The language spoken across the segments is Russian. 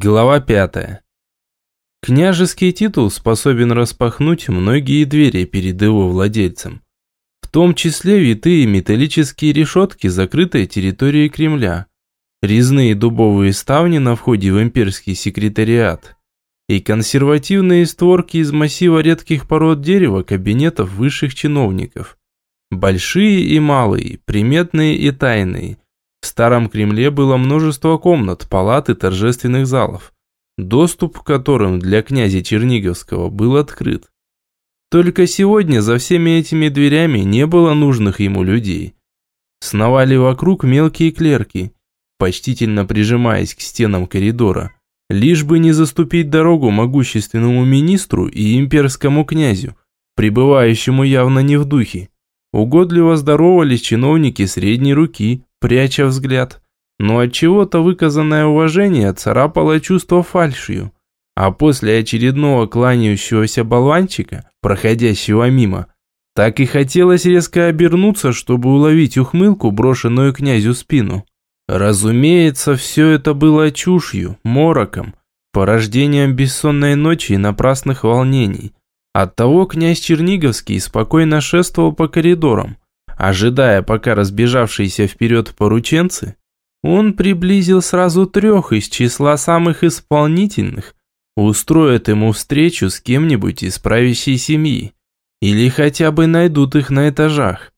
Глава пятая. Княжеский титул способен распахнуть многие двери перед его владельцем. В том числе витые металлические решетки закрытой территории Кремля, резные дубовые ставни на входе в имперский секретариат и консервативные створки из массива редких пород дерева кабинетов высших чиновников. Большие и малые, приметные и тайные – в Старом Кремле было множество комнат, палат и торжественных залов, доступ к которым для князя Черниговского был открыт. Только сегодня за всеми этими дверями не было нужных ему людей. Сновали вокруг мелкие клерки, почтительно прижимаясь к стенам коридора, лишь бы не заступить дорогу могущественному министру и имперскому князю, пребывающему явно не в духе. Угодливо здоровались чиновники средней руки, пряча взгляд. Но от чего-то выказанное уважение царапало чувство фальшью. А после очередного кланяющегося болванчика, проходящего мимо, так и хотелось резко обернуться, чтобы уловить ухмылку, брошенную князю спину. Разумеется, все это было чушью, мороком, порождением бессонной ночи и напрасных волнений. Оттого князь Черниговский спокойно шествовал по коридорам, Ожидая, пока разбежавшиеся вперед порученцы, он приблизил сразу трех из числа самых исполнительных, устроят ему встречу с кем-нибудь из правящей семьи, или хотя бы найдут их на этажах.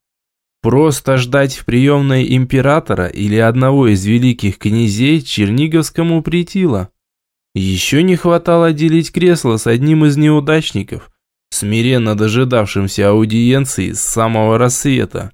Просто ждать в приемной императора или одного из великих князей Черниговскому притило. Еще не хватало делить кресло с одним из неудачников, смиренно дожидавшимся аудиенции с самого рассвета.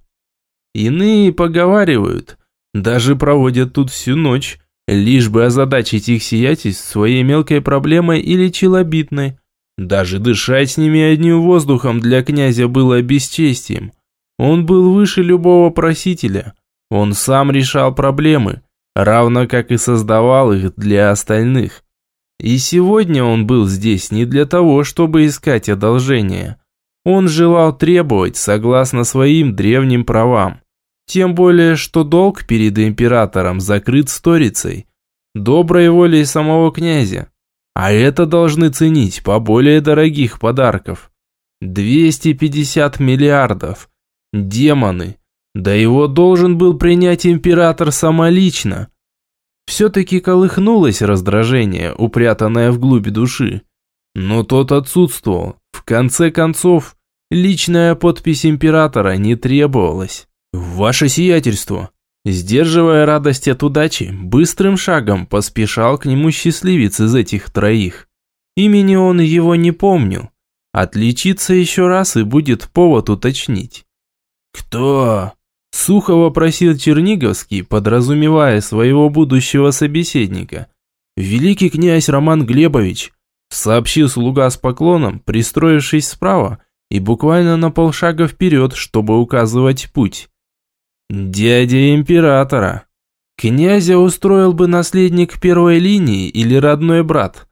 Иные поговаривают, даже проводят тут всю ночь, лишь бы озадачить их сиятельств своей мелкой проблемой или челобитной. Даже дышать с ними одним воздухом для князя было бесчестием. Он был выше любого просителя. Он сам решал проблемы, равно как и создавал их для остальных. И сегодня он был здесь не для того, чтобы искать одолжения. Он желал требовать согласно своим древним правам. Тем более, что долг перед императором закрыт сторицей, доброй волей самого князя. А это должны ценить по более дорогих подарков. 250 миллиардов. Демоны. Да его должен был принять император самолично. Все-таки колыхнулось раздражение, упрятанное в глубь души. Но тот отсутствовал. В конце концов, личная подпись императора не требовалась. «Ваше сиятельство!» Сдерживая радость от удачи, быстрым шагом поспешал к нему счастливец из этих троих. Имени он его не помнил. Отличиться еще раз и будет повод уточнить. «Кто?» Сухо вопросил Черниговский, подразумевая своего будущего собеседника. «Великий князь Роман Глебович», сообщил слуга с поклоном, пристроившись справа и буквально на полшага вперед, чтобы указывать путь. «Дядя императора. Князя устроил бы наследник первой линии или родной брат.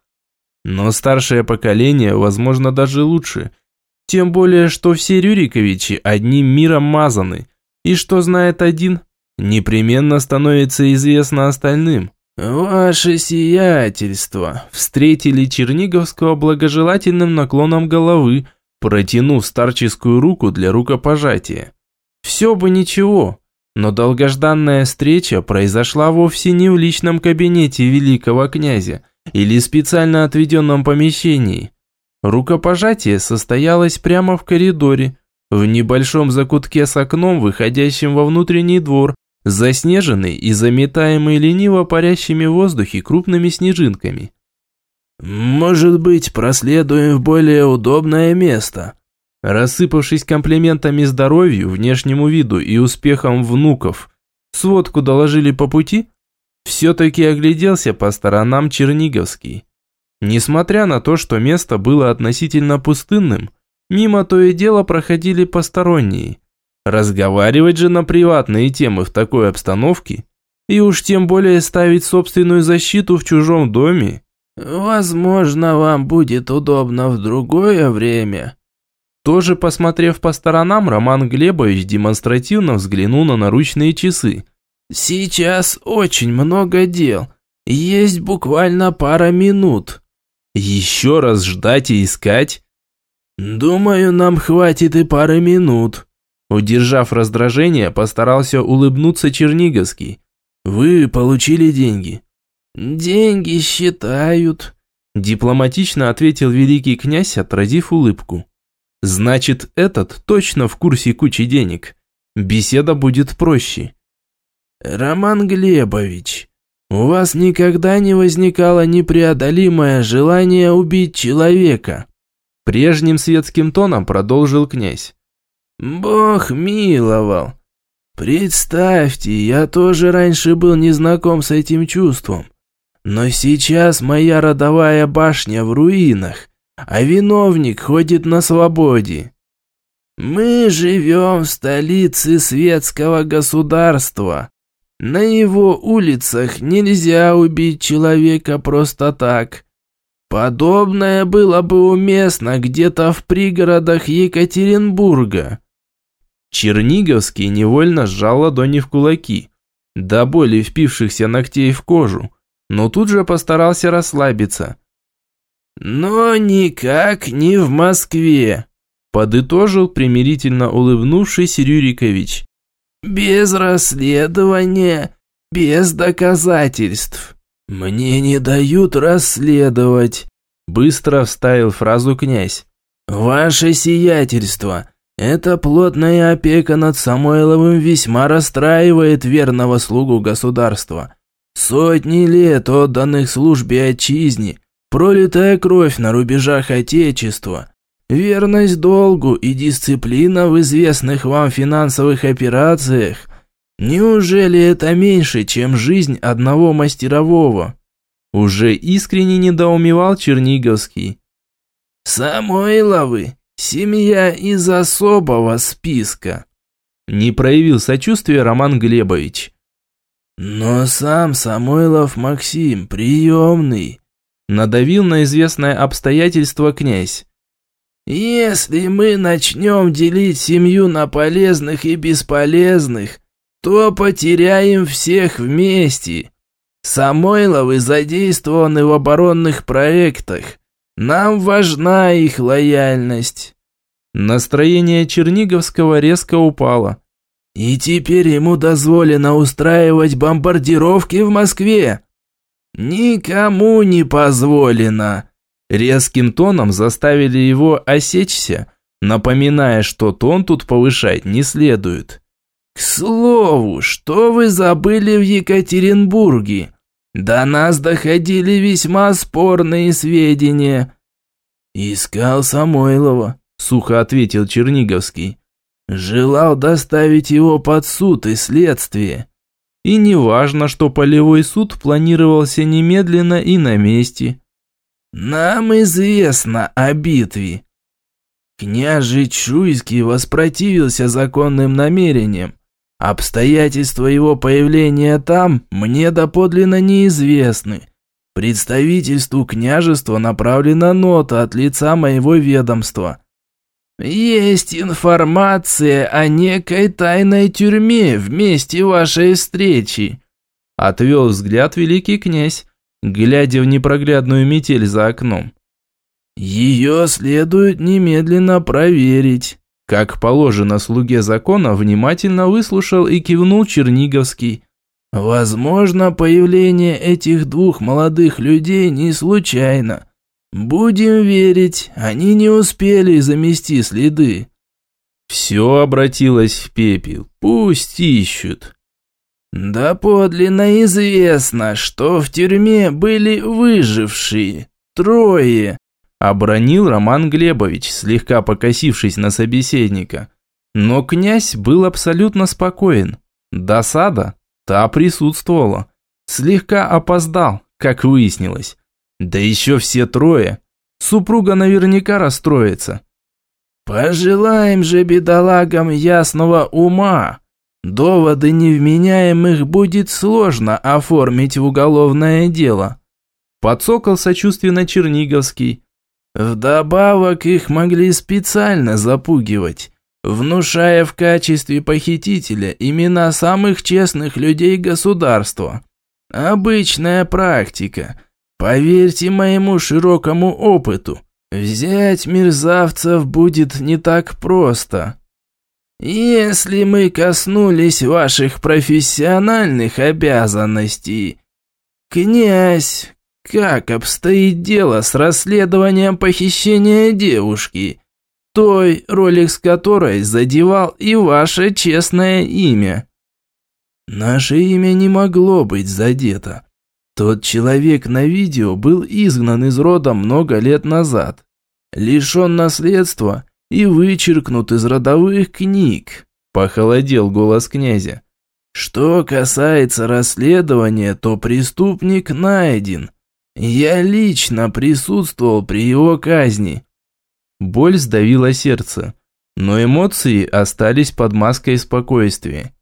Но старшее поколение, возможно, даже лучше. Тем более, что все Рюриковичи одним миром мазаны – и что знает один, непременно становится известно остальным. «Ваше сиятельство!» Встретили Черниговского благожелательным наклоном головы, протянув старческую руку для рукопожатия. Все бы ничего, но долгожданная встреча произошла вовсе не в личном кабинете великого князя или специально отведенном помещении. Рукопожатие состоялось прямо в коридоре, в небольшом закутке с окном, выходящим во внутренний двор, заснеженный и заметаемый лениво парящими в воздухе крупными снежинками. «Может быть, проследуем в более удобное место?» Рассыпавшись комплиментами здоровью, внешнему виду и успехам внуков, сводку доложили по пути, все-таки огляделся по сторонам Черниговский. Несмотря на то, что место было относительно пустынным, Мимо то и дело проходили посторонние. Разговаривать же на приватные темы в такой обстановке, и уж тем более ставить собственную защиту в чужом доме. Возможно, вам будет удобно в другое время. Тоже посмотрев по сторонам, Роман Глебович демонстративно взглянул на наручные часы. Сейчас очень много дел. Есть буквально пара минут. Еще раз ждать и искать? Думаю, нам хватит и пары минут. Удержав раздражение, постарался улыбнуться Черниговский. Вы получили деньги? Деньги считают. Дипломатично ответил великий князь, отразив улыбку. Значит, этот точно в курсе кучи денег. Беседа будет проще. Роман Глебович, у вас никогда не возникало непреодолимое желание убить человека? Прежним светским тоном продолжил князь. Бог миловал. Представьте, я тоже раньше был незнаком с этим чувством. Но сейчас моя родовая башня в руинах, а виновник ходит на свободе. Мы живем в столице светского государства. На его улицах нельзя убить человека просто так. Подобное было бы уместно где-то в пригородах Екатеринбурга. Черниговский невольно сжал ладони в кулаки, до боли впившихся ногтей в кожу, но тут же постарался расслабиться. «Но никак не в Москве», – подытожил примирительно улыбнувшийся Рюрикович. «Без расследования, без доказательств. Мне не дают расследовать», – быстро вставил фразу князь. «Ваше сиятельство, эта плотная опека над Самойловым весьма расстраивает верного слугу государства. Сотни лет отданных службе отчизне, пролитая кровь на рубежах Отечества, верность долгу и дисциплина в известных вам финансовых операциях. Неужели это меньше, чем жизнь одного мастерового? Уже искренне недоумевал Черниговский. Самойловы Семья из особого списка. Не проявил сочувствия Роман Глебович. Но сам Самойлов Максим приемный. Надавил на известное обстоятельство князь. Если мы начнем делить семью на полезных и бесполезных, то потеряем всех вместе. Самойловы задействованы в оборонных проектах. Нам важна их лояльность. Настроение Черниговского резко упало. И теперь ему дозволено устраивать бомбардировки в Москве. Никому не позволено. Резким тоном заставили его осечься, напоминая, что тон тут повышать не следует. К слову, что вы забыли в Екатеринбурге? До нас доходили весьма спорные сведения. Искал Самойлова, сухо ответил Черниговский. Желал доставить его под суд и следствие. И неважно, что полевой суд планировался немедленно и на месте. Нам известно о битве. Княжий Чуйский воспротивился законным намерениям, Обстоятельства его появления там мне доподлинно неизвестны. Представительству княжества направлена нота от лица моего ведомства. Есть информация о некой тайной тюрьме в месте вашей встречи. Отвел взгляд великий князь, глядя в непроглядную метель за окном. Ее следует немедленно проверить. Как положено слуге закона, внимательно выслушал и кивнул Черниговский. «Возможно, появление этих двух молодых людей не случайно. Будем верить, они не успели замести следы». Все обратилось в пепел, пусть ищут. Да подлинно известно, что в тюрьме были выжившие, трое, Обронил Роман Глебович, слегка покосившись на собеседника. Но князь был абсолютно спокоен. Досада? Та присутствовала. Слегка опоздал, как выяснилось. Да еще все трое. Супруга наверняка расстроится. «Пожелаем же бедолагам ясного ума. Доводы невменяемых будет сложно оформить в уголовное дело». Подсокол сочувственно Черниговский, Вдобавок их могли специально запугивать, внушая в качестве похитителя имена самых честных людей государства. Обычная практика. Поверьте моему широкому опыту, взять мерзавцев будет не так просто. Если мы коснулись ваших профессиональных обязанностей, князь, как обстоит дело с расследованием похищения девушки, той, ролик которой задевал и ваше честное имя? Наше имя не могло быть задето. Тот человек на видео был изгнан из рода много лет назад, лишен наследства и вычеркнут из родовых книг. Похолодел голос князя. Что касается расследования, то преступник найден. Я лично присутствовал при его казни. Боль сдавила сердце, но эмоции остались под маской спокойствия.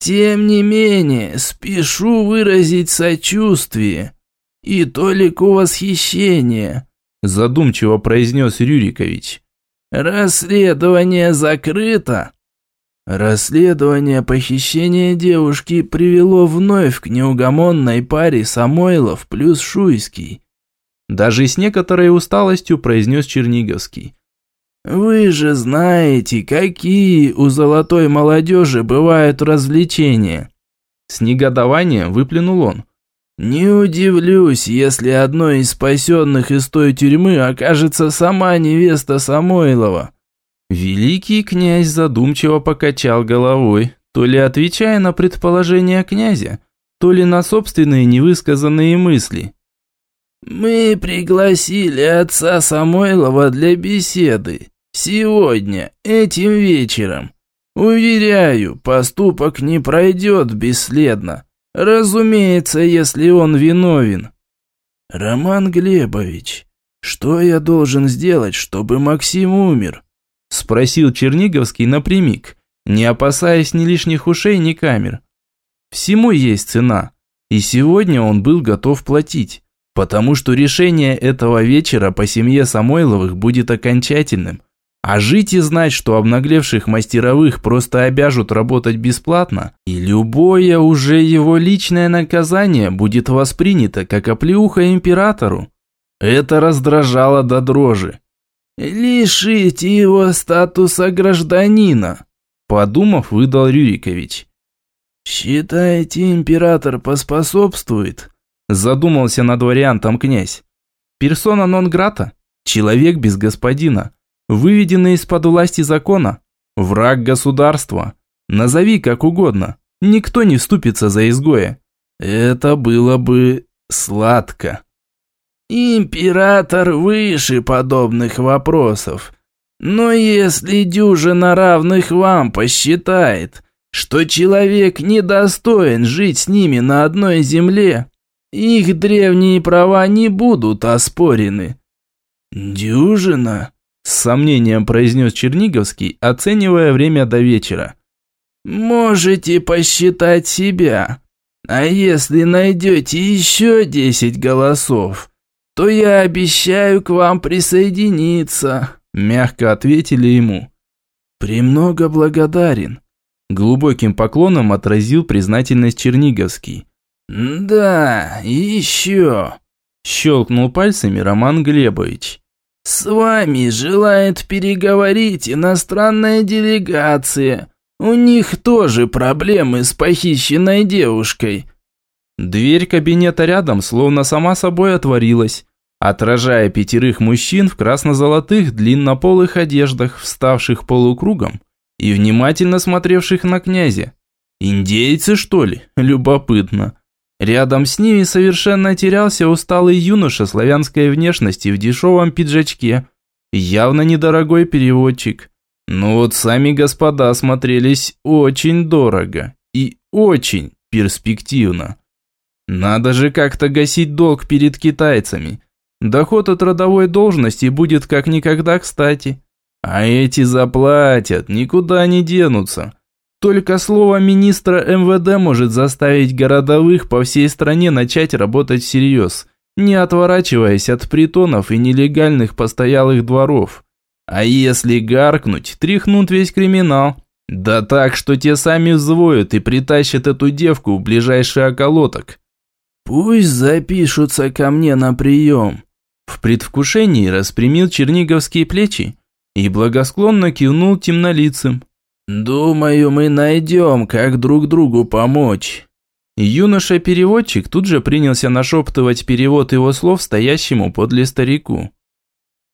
Тем не менее, спешу выразить сочувствие и толику восхищения, задумчиво произнес Рюрикович. Расследование закрыто. Расследование похищения девушки привело вновь к неугомонной паре Самойлов плюс Шуйский. Даже с некоторой усталостью произнес Черниговский. Вы же знаете, какие у золотой молодежи бывают развлечения. С негодованием выплюнул он. Не удивлюсь, если одной из спасенных из той тюрьмы окажется сама невеста Самойлова. Великий князь задумчиво покачал головой, то ли отвечая на предположения князя, то ли на собственные невысказанные мысли. «Мы пригласили отца Самойлова для беседы. Сегодня, этим вечером. Уверяю, поступок не пройдет бесследно. Разумеется, если он виновен». «Роман Глебович, что я должен сделать, чтобы Максим умер?» Спросил Черниговский напрямик, не опасаясь ни лишних ушей, ни камер. Всему есть цена, и сегодня он был готов платить. Потому что решение этого вечера по семье Самойловых будет окончательным. А жить и знать, что обнаглевших мастеровых просто обяжут работать бесплатно, и любое уже его личное наказание будет воспринято как оплеуха императору. Это раздражало до дрожи. «Лишите его статуса гражданина», – подумав, выдал Рюрикович. «Считаете, император поспособствует?» Задумался над вариантом князь. Персона нон-грата, человек без господина, выведенный из-под власти закона, враг государства. Назови как угодно, никто не вступится за изгоя. Это было бы сладко. Император выше подобных вопросов. Но если дюжина равных вам посчитает, что человек недостоин жить с ними на одной земле, их древние права не будут оспорены». «Дюжина?» – с сомнением произнес Черниговский, оценивая время до вечера. «Можете посчитать себя. А если найдете еще десять голосов, то я обещаю к вам присоединиться», – мягко ответили ему. «Премного благодарен». Глубоким поклоном отразил признательность Черниговский. «Да, еще!» – щелкнул пальцами Роман Глебович. «С вами желает переговорить иностранная делегация. У них тоже проблемы с похищенной девушкой». Дверь кабинета рядом словно сама собой отворилась, отражая пятерых мужчин в красно-золотых длиннополых одеждах, вставших полукругом и внимательно смотревших на князя. Индейцы, что ли? Любопытно. Рядом с ними совершенно терялся усталый юноша славянской внешности в дешевом пиджачке. Явно недорогой переводчик. Но вот сами господа смотрелись очень дорого и очень перспективно. Надо же как-то гасить долг перед китайцами. Доход от родовой должности будет как никогда кстати. А эти заплатят, никуда не денутся. Только слово министра МВД может заставить городовых по всей стране начать работать всерьез, не отворачиваясь от притонов и нелегальных постоялых дворов. А если гаркнуть, тряхнут весь криминал. Да так, что те сами взвоют и притащат эту девку в ближайший околоток. Пусть запишутся ко мне на прием». В предвкушении распрямил черниговские плечи и благосклонно кивнул темнолицым. «Думаю, мы найдем, как друг другу помочь». Юноша-переводчик тут же принялся нашептывать перевод его слов стоящему подле старику.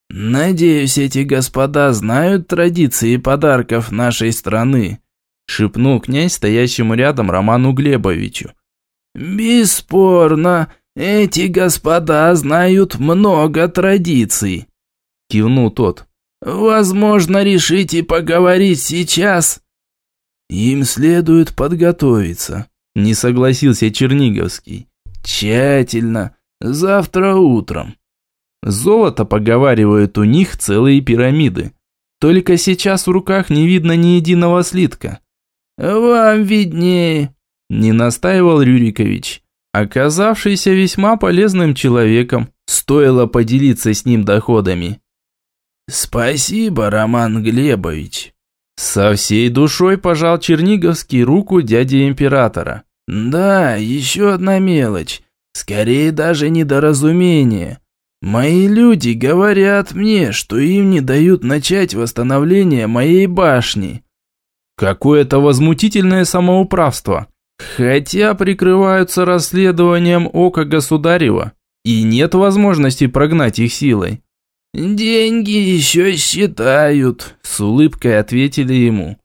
«Надеюсь, эти господа знают традиции подарков нашей страны», шепнул князь стоящему рядом Роману Глебовичу. «Бесспорно, эти господа знают много традиций», кивнул тот. «Возможно, решите поговорить сейчас?» «Им следует подготовиться», не согласился Черниговский. «Тщательно, завтра утром». Золото, поговаривают, у них целые пирамиды. Только сейчас в руках не видно ни единого слитка. «Вам виднее», – не настаивал Рюрикович, оказавшийся весьма полезным человеком, стоило поделиться с ним доходами. «Спасибо, Роман Глебович». Со всей душой пожал Черниговский руку дяди императора. «Да, еще одна мелочь. Скорее даже недоразумение. Мои люди говорят мне, что им не дают начать восстановление моей башни. Какое-то возмутительное самоуправство. Хотя прикрываются расследованием ока государева, и нет возможности прогнать их силой. «Деньги еще считают», – с улыбкой ответили ему.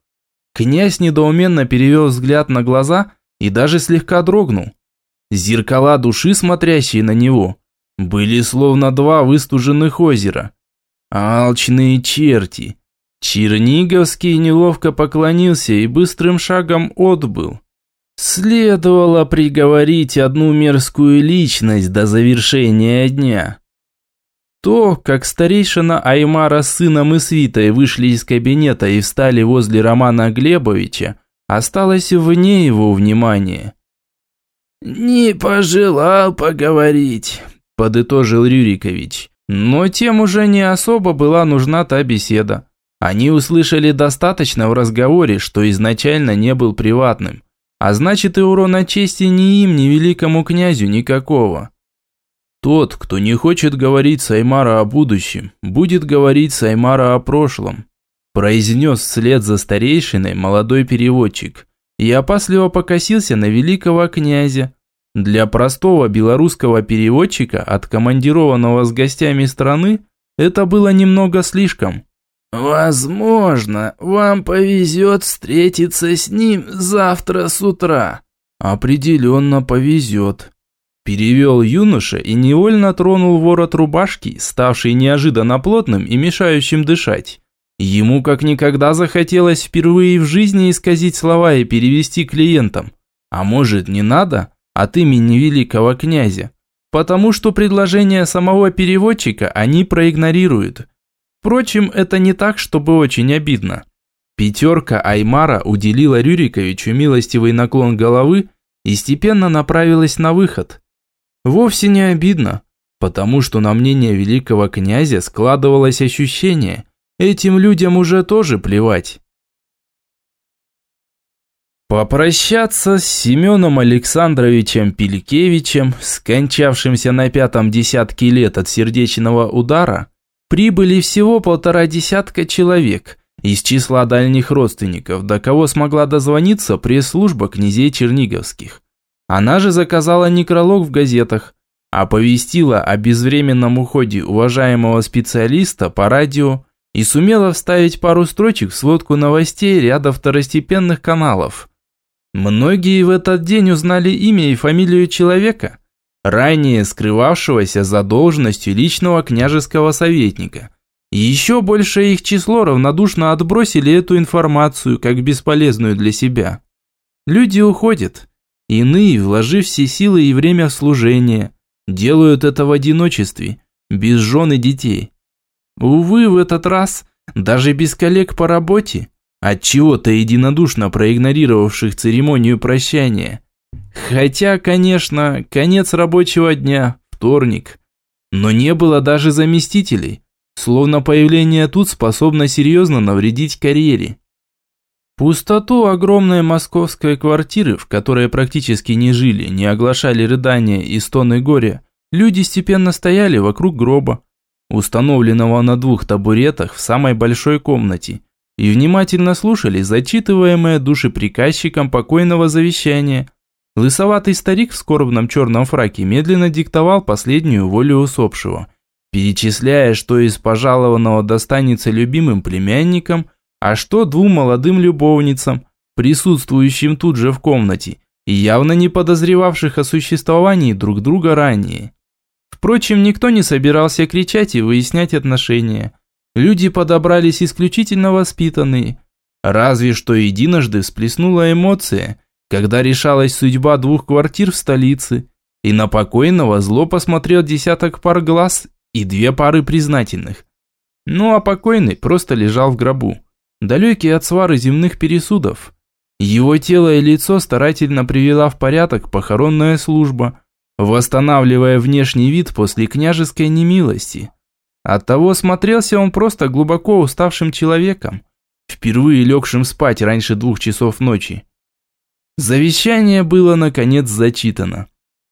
Князь недоуменно перевел взгляд на глаза и даже слегка дрогнул. Зеркала души, смотрящие на него, были словно два выстуженных озера. Алчные черти. Черниговский неловко поклонился и быстрым шагом отбыл. Следовало приговорить одну мерзкую личность до завершения дня. То, как старейшина Аймара с сыном и свитой вышли из кабинета и встали возле Романа Глебовича, осталось вне его внимания. «Не пожелал поговорить», подытожил Рюрикович. Но тем уже не особо была нужна та беседа. Они услышали достаточно в разговоре, что изначально не был приватным. А значит и урона чести ни им, ни великому князю никакого. Тот, кто не хочет говорить с Аймара о будущем, будет говорить с Аймара о прошлом, произнес вслед за старейшиной молодой переводчик и опасливо покосился на великого князя, для простого белорусского переводчика, откомандированного с гостями страны, это было немного слишком. «Возможно, вам повезет встретиться с ним завтра с утра». «Определенно повезет», – перевел юноша и невольно тронул ворот рубашки, ставший неожиданно плотным и мешающим дышать. Ему как никогда захотелось впервые в жизни исказить слова и перевести клиентам. А может, не надо? от имени великого князя, потому что предложение самого переводчика они проигнорируют. Впрочем, это не так, чтобы очень обидно. Пятерка Аймара уделила Рюриковичу милостивый наклон головы и степенно направилась на выход. Вовсе не обидно, потому что на мнение великого князя складывалось ощущение, этим людям уже тоже плевать. Попрощаться с Семеном Александровичем Пелькевичем, скончавшимся на пятом десятке лет от сердечного удара, прибыли всего полтора десятка человек из числа дальних родственников, до кого смогла дозвониться пресс-служба князей Черниговских. Она же заказала некролог в газетах, оповестила о безвременном уходе уважаемого специалиста по радио и сумела вставить пару строчек в сводку новостей ряда второстепенных каналов – Многие в этот день узнали имя и фамилию человека, ранее скрывавшегося за должностью личного княжеского советника. Еще большее их число равнодушно отбросили эту информацию как бесполезную для себя. Люди уходят. Иные, вложив все силы и время в служение, делают это в одиночестве, без жен и детей. Увы, в этот раз, даже без коллег по работе, от чего-то единодушно проигнорировавших церемонию прощания. Хотя, конечно, конец рабочего дня, вторник. Но не было даже заместителей, словно появление тут способно серьезно навредить карьере. Пустоту огромной московской квартиры, в которой практически не жили, не оглашали рыдания и стоны горя, люди степенно стояли вокруг гроба, установленного на двух табуретах в самой большой комнате, и внимательно слушали зачитываемое душеприказчиком покойного завещания. Лысоватый старик в скорбном черном фраке медленно диктовал последнюю волю усопшего, перечисляя, что из пожалованного достанется любимым племянникам – а что двум молодым любовницам, присутствующим тут же в комнате, и явно не подозревавших о существовании друг друга ранее? Впрочем, никто не собирался кричать и выяснять отношения. Люди подобрались исключительно воспитанные. Разве что единожды всплеснула эмоция, когда решалась судьба двух квартир в столице, и на покойного зло посмотрел десяток пар глаз и две пары признательных. Ну а покойный просто лежал в гробу далекий от свары земных пересудов. Его тело и лицо старательно привела в порядок похоронная служба, восстанавливая внешний вид после княжеской немилости. Оттого смотрелся он просто глубоко уставшим человеком, впервые легшим спать раньше двух часов ночи. Завещание было, наконец, зачитано.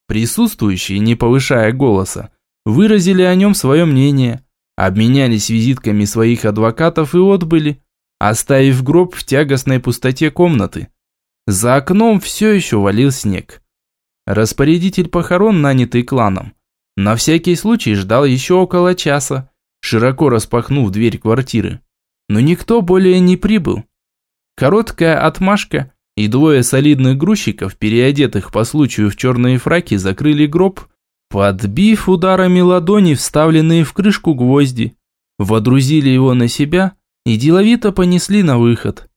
Присутствующие, не повышая голоса, выразили о нем свое мнение, обменялись визитками своих адвокатов и отбыли, оставив гроб в тягостной пустоте комнаты. За окном все еще валил снег. Распорядитель похорон, нанятый кланом, на всякий случай ждал еще около часа, широко распахнув дверь квартиры. Но никто более не прибыл. Короткая отмашка, и двое солидных грузчиков, переодетых по случаю в черные фраки, закрыли гроб, подбив ударами ладони вставленные в крышку гвозди, водрузили его на себя и деловито понесли на выход.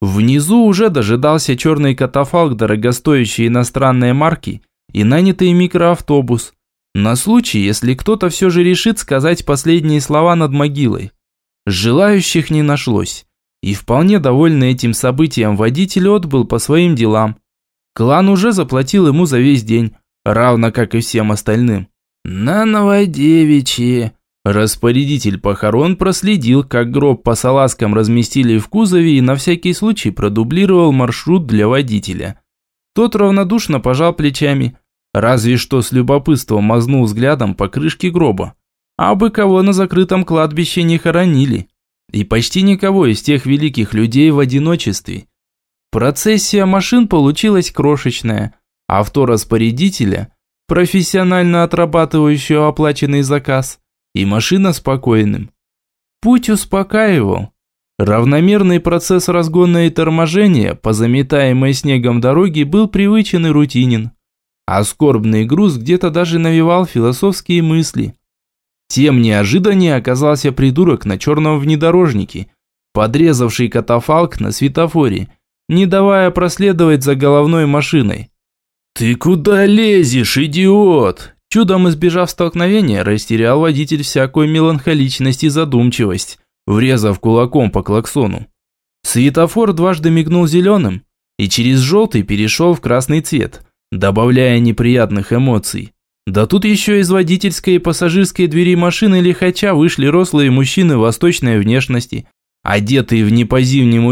Внизу уже дожидался черный катафалк дорогостоящей иностранной марки и нанятый микроавтобус, на случай, если кто-то все же решит сказать последние слова над могилой. Желающих не нашлось, и вполне довольный этим событием водитель отбыл по своим делам. Клан уже заплатил ему за весь день, равно как и всем остальным. «На новодевичье», Распорядитель похорон проследил, как гроб по салазкам разместили в кузове и на всякий случай продублировал маршрут для водителя. Тот равнодушно пожал плечами, разве что с любопытством мазнул взглядом по крышке гроба. А бы кого на закрытом кладбище не хоронили. И почти никого из тех великих людей в одиночестве. Процессия машин получилась крошечная. Авто распорядителя, профессионально отрабатывающего оплаченный заказ, и машина спокойным. Путь успокаивал. Равномерный процесс разгона и торможения по заметаемой снегом дороге был привычен и рутинен. А скорбный груз где-то даже навевал философские мысли. Тем неожиданнее оказался придурок на черном внедорожнике, подрезавший катафалк на светофоре, не давая проследовать за головной машиной. «Ты куда лезешь, идиот?» Чудом избежав столкновения, растерял водитель всякую меланхоличность и задумчивость, врезав кулаком по клаксону. Светофор дважды мигнул зеленым и через желтый перешел в красный цвет, добавляя неприятных эмоций. Да тут еще из водительской и пассажирской двери машины лихача вышли рослые мужчины восточной внешности, одетые в не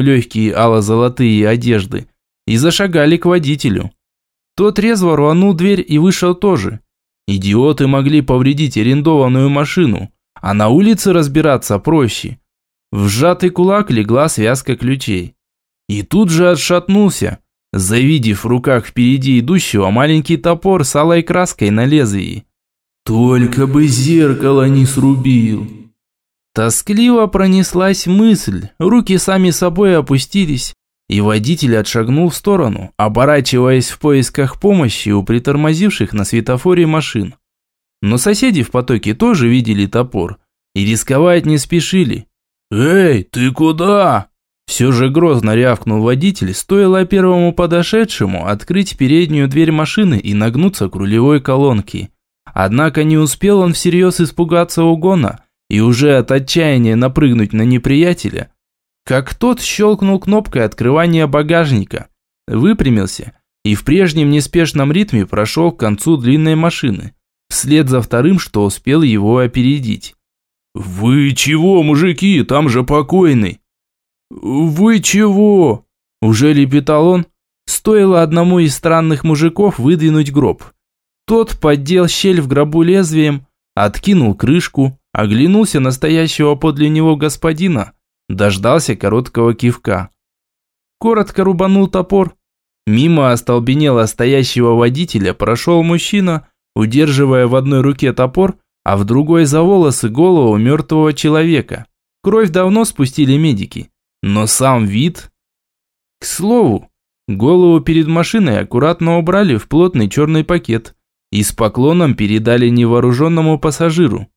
легкие ало-золотые одежды, и зашагали к водителю. Тот резво рванул дверь и вышел тоже – Идиоты могли повредить арендованную машину, а на улице разбираться проще. В сжатый кулак легла связка ключей. И тут же отшатнулся, завидев в руках впереди идущего маленький топор с алой краской на лезвии. «Только бы зеркало не срубил!» Тоскливо пронеслась мысль, руки сами собой опустились, и водитель отшагнул в сторону, оборачиваясь в поисках помощи у притормозивших на светофоре машин. Но соседи в потоке тоже видели топор и рисковать не спешили. «Эй, ты куда?» Все же грозно рявкнул водитель, стоило первому подошедшему открыть переднюю дверь машины и нагнуться к рулевой колонке. Однако не успел он всерьез испугаться угона и уже от отчаяния напрыгнуть на неприятеля, как тот щелкнул кнопкой открывания багажника, выпрямился и в прежнем неспешном ритме прошел к концу длинной машины, вслед за вторым, что успел его опередить. «Вы чего, мужики, там же покойный!» «Вы чего?» Уже лепетал он, стоило одному из странных мужиков выдвинуть гроб. Тот поддел щель в гробу лезвием, откинул крышку, оглянулся на стоящего подле него господина, дождался короткого кивка. Коротко рубанул топор. Мимо остолбенело стоящего водителя прошел мужчина, удерживая в одной руке топор, а в другой за волосы голову мертвого человека. Кровь давно спустили медики, но сам вид... К слову, голову перед машиной аккуратно убрали в плотный черный пакет и с поклоном передали невооруженному пассажиру.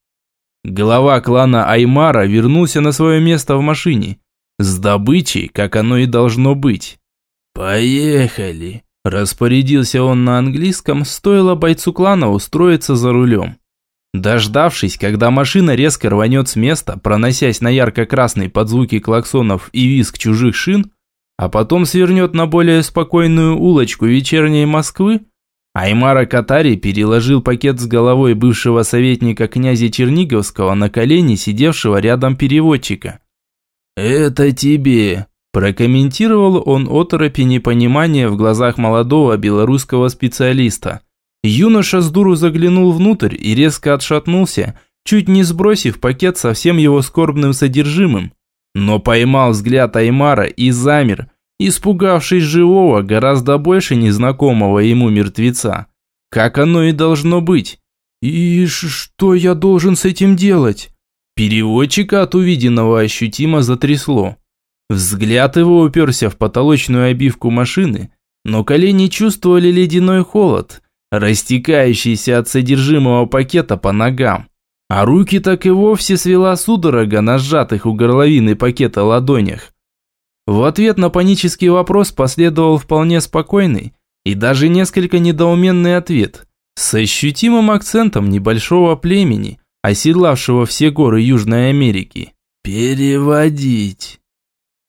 Глава клана Аймара вернулся на свое место в машине, с добычей, как оно и должно быть. «Поехали!» Распорядился он на английском, стоило бойцу клана устроиться за рулем. Дождавшись, когда машина резко рванет с места, проносясь на ярко-красный под звуки клаксонов и визг чужих шин, а потом свернет на более спокойную улочку вечерней Москвы, Аймара Катари переложил пакет с головой бывшего советника князя Черниговского на колени сидевшего рядом переводчика. «Это тебе», – прокомментировал он оторопи непонимания в глазах молодого белорусского специалиста – Юноша с дуру заглянул внутрь и резко отшатнулся, чуть не сбросив пакет со всем его скорбным содержимым. Но поймал взгляд Аймара и замер, испугавшись живого, гораздо больше незнакомого ему мертвеца. Как оно и должно быть. «И что я должен с этим делать?» Переводчика от увиденного ощутимо затрясло. Взгляд его уперся в потолочную обивку машины, но колени чувствовали ледяной холод, растекающийся от содержимого пакета по ногам. А руки так и вовсе свела судорога на сжатых у горловины пакета ладонях. В ответ на панический вопрос последовал вполне спокойный и даже несколько недоуменный ответ с ощутимым акцентом небольшого племени, оседлавшего все горы Южной Америки. «Переводить».